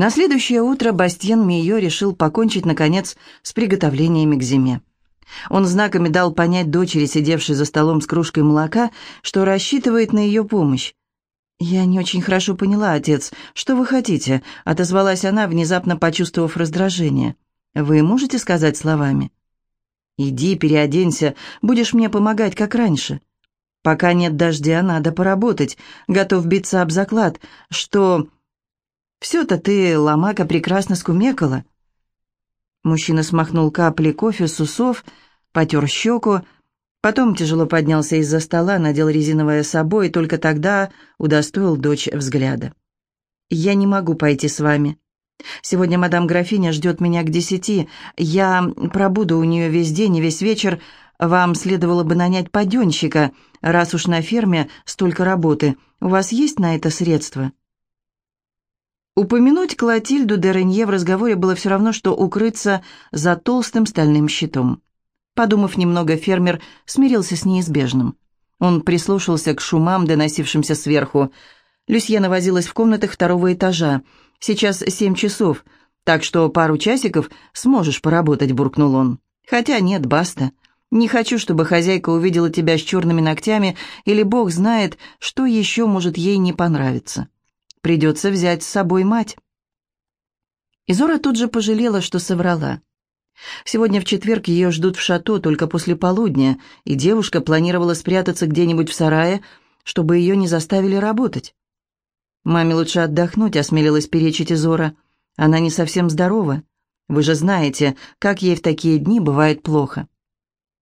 На следующее утро Бастьен Мийо решил покончить, наконец, с приготовлениями к зиме. Он знаками дал понять дочери, сидевшей за столом с кружкой молока, что рассчитывает на ее помощь. «Я не очень хорошо поняла, отец. Что вы хотите?» — отозвалась она, внезапно почувствовав раздражение. «Вы можете сказать словами?» «Иди, переоденься, будешь мне помогать, как раньше». «Пока нет дождя, надо поработать. Готов биться об заклад, что...» «Все-то ты, ломака, прекрасно скумекала». Мужчина смахнул капли кофе с усов, потер щеку, потом тяжело поднялся из-за стола, надел резиновое собой и только тогда удостоил дочь взгляда. «Я не могу пойти с вами. Сегодня мадам графиня ждет меня к десяти. Я пробуду у нее весь день и весь вечер. Вам следовало бы нанять паденщика, раз уж на ферме столько работы. У вас есть на это средства?» Упомянуть Клотильду де Ренье в разговоре было все равно, что укрыться за толстым стальным щитом. Подумав немного, фермер смирился с неизбежным. Он прислушался к шумам, доносившимся сверху. Люсьена возилась в комнатах второго этажа. «Сейчас семь часов, так что пару часиков сможешь поработать», — буркнул он. «Хотя нет, баста. Не хочу, чтобы хозяйка увидела тебя с черными ногтями, или бог знает, что еще может ей не понравиться». Придется взять с собой мать». Изора тут же пожалела, что соврала. Сегодня в четверг ее ждут в шато только после полудня, и девушка планировала спрятаться где-нибудь в сарае, чтобы ее не заставили работать. «Маме лучше отдохнуть», — осмелилась перечить Изора. «Она не совсем здорова. Вы же знаете, как ей в такие дни бывает плохо».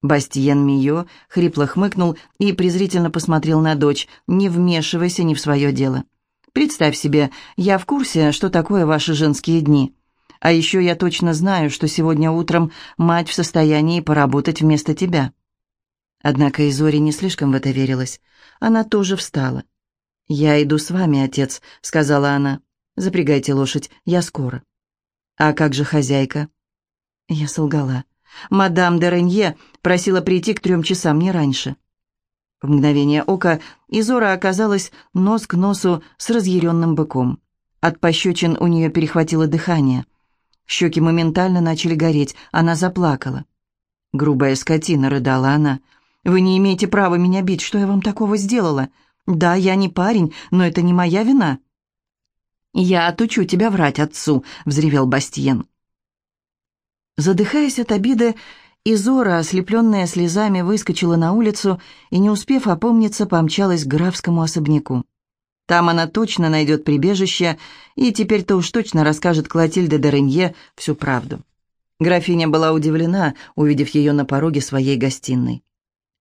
Бастиен Мио хрипло хмыкнул и презрительно посмотрел на дочь. «Не вмешивайся не в свое дело». Представь себе, я в курсе, что такое ваши женские дни. А еще я точно знаю, что сегодня утром мать в состоянии поработать вместо тебя». Однако Изоре не слишком в это верилась. Она тоже встала. «Я иду с вами, отец», — сказала она. «Запрягайте лошадь, я скоро». «А как же хозяйка?» Я солгала. «Мадам де Ренье просила прийти к трем часам, не раньше». В мгновение ока Изора оказалась нос к носу с разъяренным быком. От пощечин у нее перехватило дыхание. Щеки моментально начали гореть, она заплакала. «Грубая скотина», — рыдала она. «Вы не имеете права меня бить, что я вам такого сделала? Да, я не парень, но это не моя вина». «Я отучу тебя врать отцу», — взревел Бастиен. Задыхаясь от обиды, и Зора, ослепленная слезами, выскочила на улицу и, не успев опомниться, помчалась к графскому особняку. Там она точно найдет прибежище и теперь-то уж точно расскажет Клотильде де всю правду. Графиня была удивлена, увидев ее на пороге своей гостиной.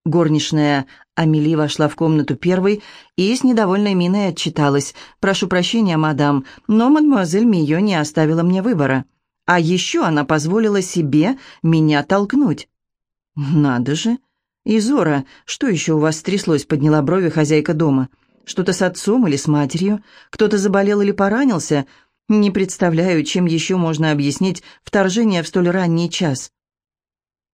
Горничная Амели вошла в комнату первой и с недовольной миной отчиталась. «Прошу прощения, мадам, но мадемуазель Мио не оставила мне выбора». А еще она позволила себе меня толкнуть. «Надо же! Изора, что еще у вас стряслось?» — подняла брови хозяйка дома. «Что-то с отцом или с матерью? Кто-то заболел или поранился? Не представляю, чем еще можно объяснить вторжение в столь ранний час».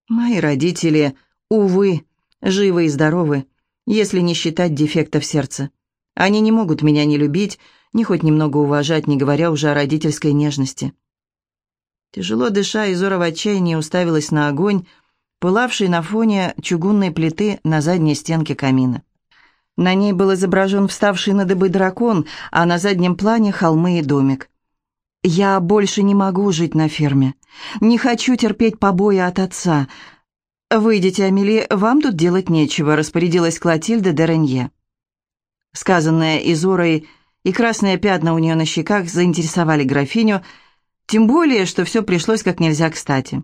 «Мои родители, увы, живы и здоровы, если не считать дефектов сердца. Они не могут меня не любить, ни хоть немного уважать, не говоря уже о родительской нежности». Тяжело дыша, Изора в отчаянии уставилась на огонь, пылавший на фоне чугунной плиты на задней стенке камина. На ней был изображен вставший на дыбы дракон, а на заднем плане холмы и домик. «Я больше не могу жить на ферме. Не хочу терпеть побои от отца. Выйдите, Амели, вам тут делать нечего», — распорядилась Клотильда де. Сказанное Изорой и красные пятна у нее на щеках заинтересовали графиню — тем более, что все пришлось как нельзя кстати.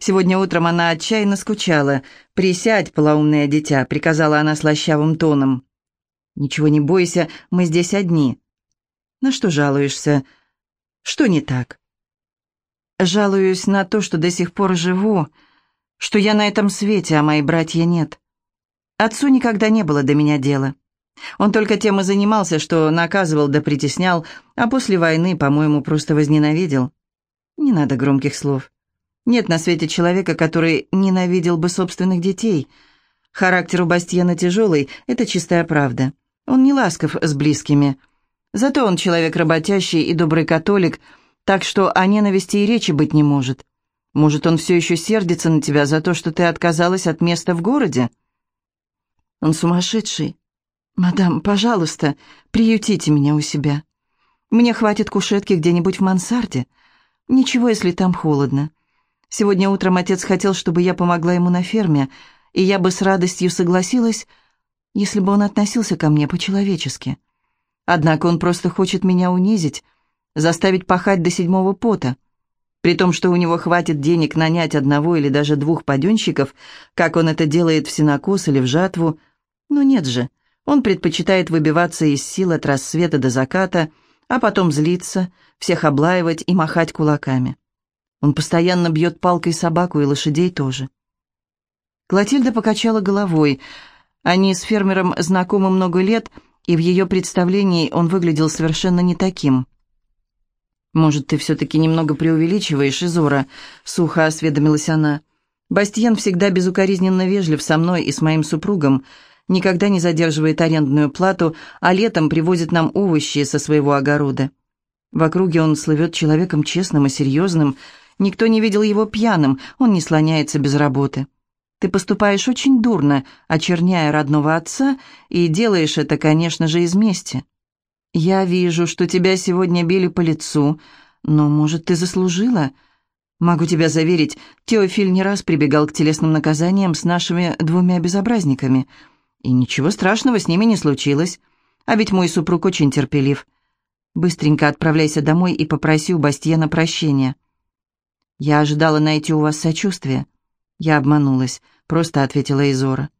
Сегодня утром она отчаянно скучала. «Присядь, полоумное дитя», — приказала она слащавым тоном. «Ничего не бойся, мы здесь одни». «На что жалуешься? Что не так?» «Жалуюсь на то, что до сих пор живу, что я на этом свете, а мои братья нет. Отцу никогда не было до меня дела. Он только тем и занимался, что наказывал да притеснял, а после войны, по-моему, просто возненавидел. Не надо громких слов. Нет на свете человека, который ненавидел бы собственных детей. Характер у Бастьена тяжелый, это чистая правда. Он не ласков с близкими. Зато он человек работящий и добрый католик, так что о ненависти и речи быть не может. Может, он все еще сердится на тебя за то, что ты отказалась от места в городе? Он сумасшедший. Мадам, пожалуйста, приютите меня у себя. Мне хватит кушетки где-нибудь в мансарде. Ничего, если там холодно. Сегодня утром отец хотел, чтобы я помогла ему на ферме, и я бы с радостью согласилась, если бы он относился ко мне по-человечески. Однако он просто хочет меня унизить, заставить пахать до седьмого пота. При том, что у него хватит денег нанять одного или даже двух паденщиков, как он это делает в синокос или в жатву. Но нет же, он предпочитает выбиваться из сил от рассвета до заката, а потом злиться, всех облаивать и махать кулаками. Он постоянно бьет палкой собаку и лошадей тоже. Клотильда покачала головой. Они с фермером знакомы много лет, и в ее представлении он выглядел совершенно не таким. «Может, ты все-таки немного преувеличиваешь, Изора?» — сухо осведомилась она. «Бастиен всегда безукоризненно вежлив со мной и с моим супругом, никогда не задерживает арендную плату, а летом привозит нам овощи со своего огорода. В округе он слывет человеком честным и серьезным, никто не видел его пьяным, он не слоняется без работы». Ты поступаешь очень дурно, очерняя родного отца, и делаешь это, конечно же, из мести. Я вижу, что тебя сегодня били по лицу, но, может, ты заслужила? Могу тебя заверить, Теофиль не раз прибегал к телесным наказаниям с нашими двумя безобразниками, и ничего страшного с ними не случилось. А ведь мой супруг очень терпелив. Быстренько отправляйся домой и попроси у Бастьена прощения. Я ожидала найти у вас сочувствие. Я обманулась, просто ответила Изора.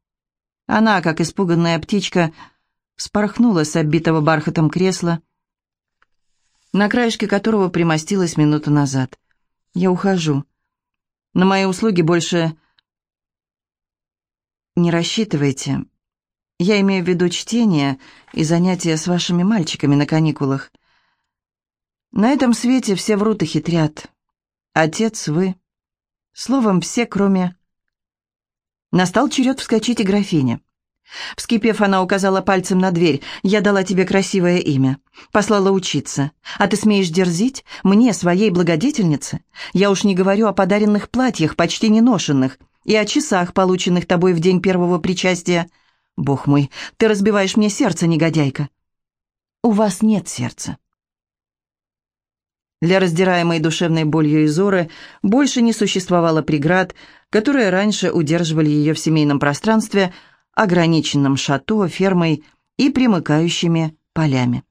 Она, как испуганная птичка, спорхнула с оббитого бархатом кресла, на краешке которого примостилась минуту назад. Я ухожу. На мои услуги больше не рассчитывайте. Я имею в виду чтение и занятия с вашими мальчиками на каникулах. На этом свете все врут и хитрят. Отец вы. Словом, все, кроме... Настал черед вскочить и графине. Вскипев, она указала пальцем на дверь. «Я дала тебе красивое имя. Послала учиться. А ты смеешь дерзить? Мне, своей благодетельнице? Я уж не говорю о подаренных платьях, почти не ношенных, и о часах, полученных тобой в день первого причастия. Бог мой, ты разбиваешь мне сердце, негодяйка». «У вас нет сердца. Для раздираемой душевной болью Изоры больше не существовало преград, которые раньше удерживали ее в семейном пространстве, ограниченном шато, фермой и примыкающими полями.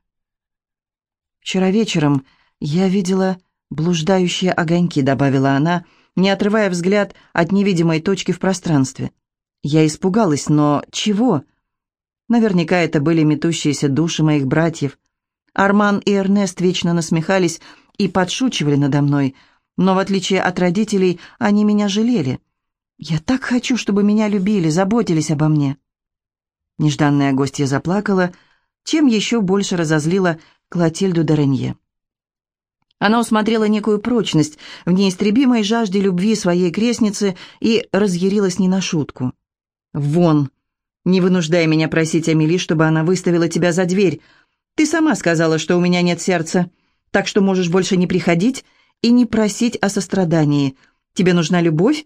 «Вчера вечером я видела блуждающие огоньки», — добавила она, не отрывая взгляд от невидимой точки в пространстве. «Я испугалась, но чего?» Наверняка это были метущиеся души моих братьев. Арман и Эрнест вечно насмехались и подшучивали надо мной, но, в отличие от родителей, они меня жалели. Я так хочу, чтобы меня любили, заботились обо мне. Нежданная гостья заплакала, чем еще больше разозлила Клотильду Доренье. Она усмотрела некую прочность в неистребимой жажде любви своей крестницы и разъярилась не на шутку. «Вон! Не вынуждай меня просить Амели, чтобы она выставила тебя за дверь. Ты сама сказала, что у меня нет сердца так что можешь больше не приходить и не просить о сострадании. Тебе нужна любовь?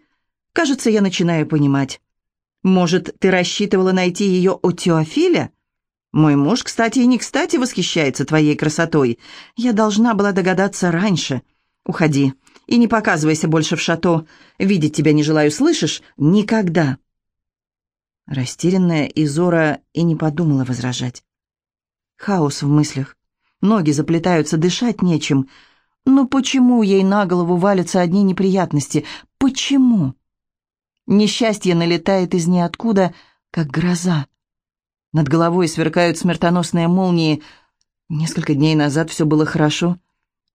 Кажется, я начинаю понимать. Может, ты рассчитывала найти ее у Теофиля? Мой муж, кстати, и не кстати восхищается твоей красотой. Я должна была догадаться раньше. Уходи и не показывайся больше в шато. Видеть тебя не желаю, слышишь? Никогда. Растерянная Изора и не подумала возражать. Хаос в мыслях. Ноги заплетаются, дышать нечем. Но почему ей на голову валятся одни неприятности? Почему? Несчастье налетает из ниоткуда, как гроза. Над головой сверкают смертоносные молнии. Несколько дней назад все было хорошо.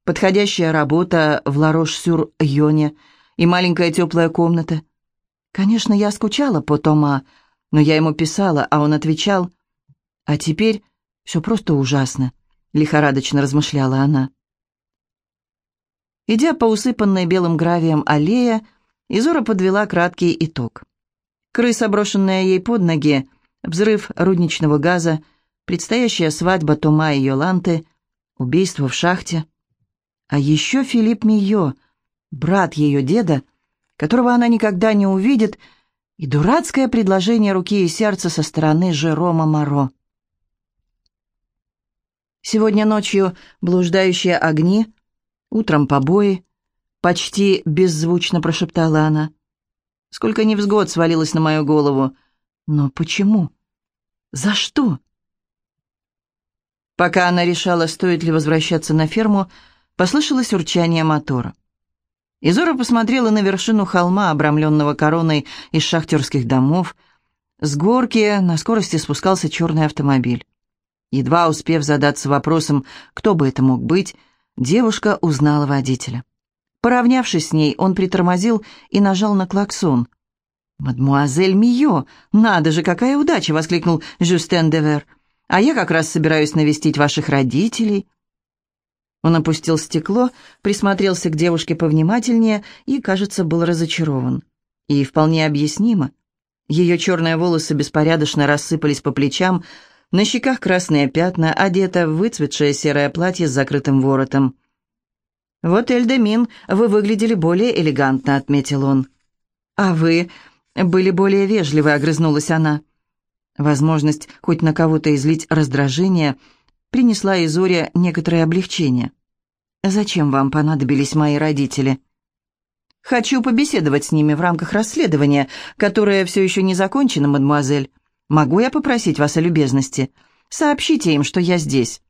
Подходящая работа в Ларош-сюр-Йоне и маленькая теплая комната. Конечно, я скучала по Тома, но я ему писала, а он отвечал. А теперь все просто ужасно лихорадочно размышляла она. Идя по усыпанной белым гравием аллее, Изора подвела краткий итог. Крыса, брошенная ей под ноги, взрыв рудничного газа, предстоящая свадьба Тома и Йоланты, убийство в шахте. А еще Филипп Мио, брат ее деда, которого она никогда не увидит, и дурацкое предложение руки и сердца со стороны Жерома Моро. Сегодня ночью блуждающие огни, утром побои, почти беззвучно прошептала она. Сколько невзгод свалилось на мою голову. Но почему? За что? Пока она решала, стоит ли возвращаться на ферму, послышалось урчание мотора. Изора посмотрела на вершину холма, обрамленного короной из шахтерских домов. С горки на скорости спускался черный автомобиль. Едва успев задаться вопросом, кто бы это мог быть, девушка узнала водителя. Поравнявшись с ней, он притормозил и нажал на клаксон. «Мадмуазель Мио! Надо же, какая удача!» — воскликнул Жюстен Девер. А я как раз собираюсь навестить ваших родителей». Он опустил стекло, присмотрелся к девушке повнимательнее и, кажется, был разочарован. И вполне объяснимо. Ее черные волосы беспорядочно рассыпались по плечам, на щеках красные пятна, одета в выцветшее серое платье с закрытым воротом. «Вот, Эльдемин, вы выглядели более элегантно», — отметил он. «А вы были более вежливы», — огрызнулась она. Возможность хоть на кого-то излить раздражение принесла Изоре некоторое облегчение. «Зачем вам понадобились мои родители?» «Хочу побеседовать с ними в рамках расследования, которое все еще не закончено, мадемуазель. Могу я попросить вас о любезности? Сообщите им, что я здесь».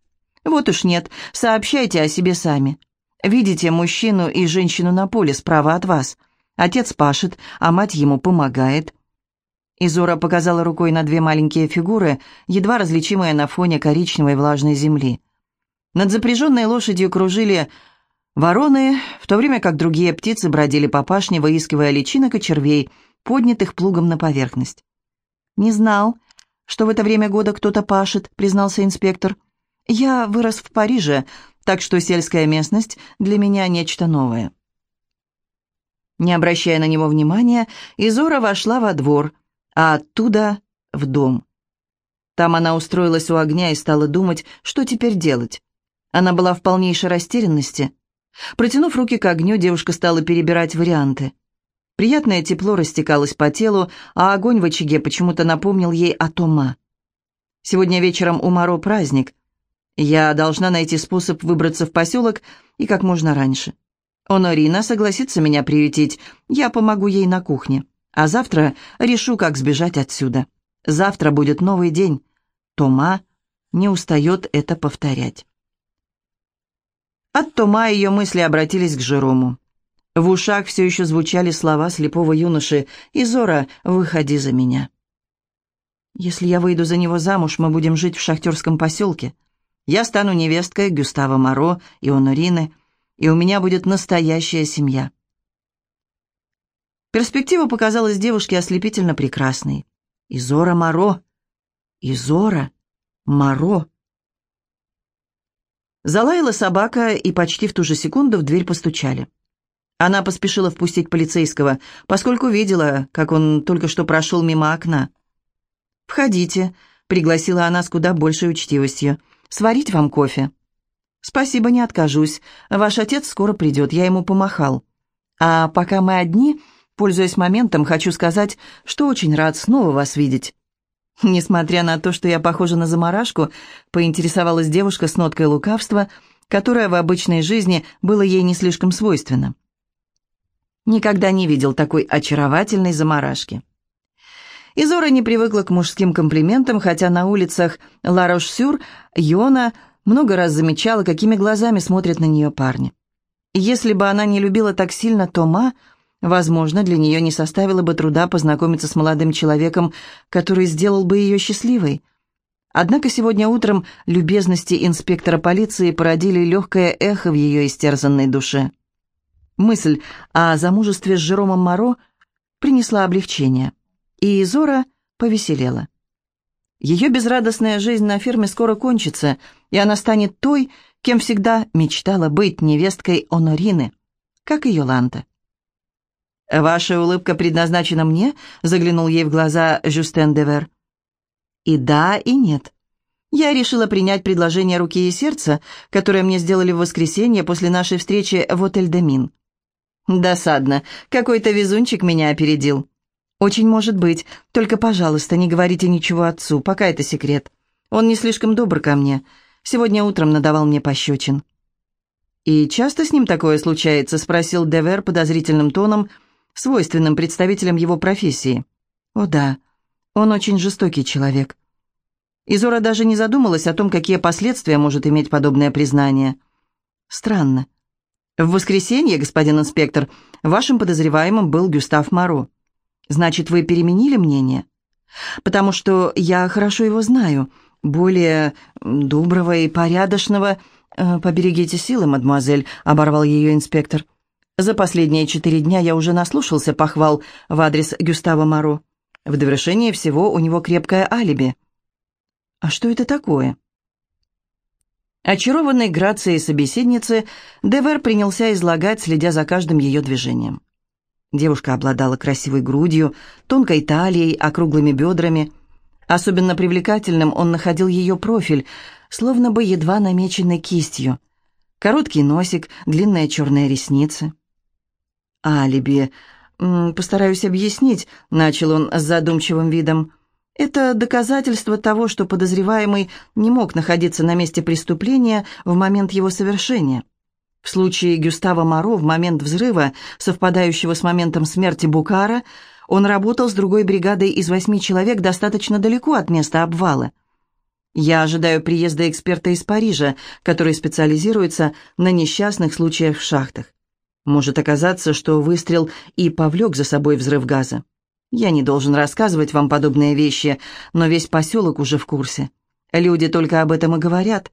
«Вот уж нет, сообщайте о себе сами. Видите мужчину и женщину на поле справа от вас. Отец пашет, а мать ему помогает. Изора показала рукой на две маленькие фигуры, едва различимые на фоне коричневой влажной земли. Над запряженной лошадью кружили вороны, в то время как другие птицы бродили по пашне, выискивая личинок и червей, поднятых плугом на поверхность. «Не знал, что в это время года кто-то пашет», — признался инспектор. «Я вырос в Париже, так что сельская местность для меня нечто новое». Не обращая на него внимания, Изора вошла во двор — а оттуда в дом. Там она устроилась у огня и стала думать, что теперь делать. Она была в полнейшей растерянности. Протянув руки к огню, девушка стала перебирать варианты. Приятное тепло растекалось по телу, а огонь в очаге почему-то напомнил ей о Тома. Сегодня вечером у Маро праздник. Я должна найти способ выбраться в поселок и как можно раньше. Онорина согласится меня приютить, я помогу ей на кухне. А завтра решу, как сбежать отсюда. Завтра будет новый день. Тома не устает это повторять. От Тома ее мысли обратились к Жерому. В ушах все еще звучали слова слепого юноши «Изора, выходи за меня». «Если я выйду за него замуж, мы будем жить в шахтерском поселке. Я стану невесткой Гюстава Моро и Онорины, и у меня будет настоящая семья. Перспектива показалась девушке ослепительно прекрасной. Изора Моро. Изора Моро. Залаяла собака, и почти в ту же секунду в дверь постучали. Она поспешила впустить полицейского, поскольку видела, как он только что прошел мимо окна. «Входите», — пригласила она с куда большей учтивостью. «Сварить вам кофе?» «Спасибо, не откажусь. Ваш отец скоро придет, я ему помахал. А пока мы одни, Пользуясь моментом, хочу сказать, что очень рад снова вас видеть». Несмотря на то, что я похожа на заморашку, поинтересовалась девушка с ноткой лукавства, которая в обычной жизни было ей не слишком свойственно. Никогда не видел такой очаровательной заморашки. Изора не привыкла к мужским комплиментам, хотя на улицах Ларош-Сюр Йона много раз замечала, какими глазами смотрят на нее парни. Если бы она не любила так сильно Тома, Возможно, для нее не составило бы труда познакомиться с молодым человеком, который сделал бы ее счастливой. Однако сегодня утром любезности инспектора полиции породили легкое эхо в ее истерзанной душе. Мысль о замужестве с Жеромом Моро принесла облегчение, и Изора повеселела. Ее безрадостная жизнь на ферме скоро кончится, и она станет той, кем всегда мечтала быть невесткой Онорины, как и Йоланта. «Ваша улыбка предназначена мне?» — заглянул ей в глаза Жюстен Девер. «И да, и нет. Я решила принять предложение руки и сердца, которое мне сделали в воскресенье после нашей встречи в отель «Демин». Досадно. Какой-то везунчик меня опередил. Очень может быть. Только, пожалуйста, не говорите ничего отцу, пока это секрет. Он не слишком добр ко мне. Сегодня утром надавал мне пощечин. «И часто с ним такое случается?» — спросил Девер подозрительным тоном, свойственным представителям его профессии. «О да, он очень жестокий человек». Изора даже не задумалась о том, какие последствия может иметь подобное признание. «Странно. В воскресенье, господин инспектор, вашим подозреваемым был Гюстав Моро. Значит, вы переменили мнение? Потому что я хорошо его знаю, более доброго и порядочного. Э, поберегите силы, мадемуазель, оборвал ее инспектор. За последние четыре дня я уже наслушался похвал в адрес Гюстава Моро. В довершение всего у него крепкое алиби. А что это такое? Очарованной грацией собеседницы, Девер принялся излагать, следя за каждым ее движением. Девушка обладала красивой грудью, тонкой талией, округлыми бедрами. Особенно привлекательным он находил ее профиль, словно бы едва намеченной кистью. Короткий носик, длинные черные ресницы. «Алиби. Постараюсь объяснить», — начал он с задумчивым видом. Это доказательство того, что подозреваемый не мог находиться на месте преступления в момент его совершения. В случае Гюстава Моро в момент взрыва, совпадающего с моментом смерти Букара, он работал с другой бригадой из восьми человек достаточно далеко от места обвала. Я ожидаю приезда эксперта из Парижа, который специализируется на несчастных случаях в шахтах. Может оказаться, что выстрел и повлек за собой взрыв газа. Я не должен рассказывать вам подобные вещи, но весь поселок уже в курсе. Люди только об этом и говорят.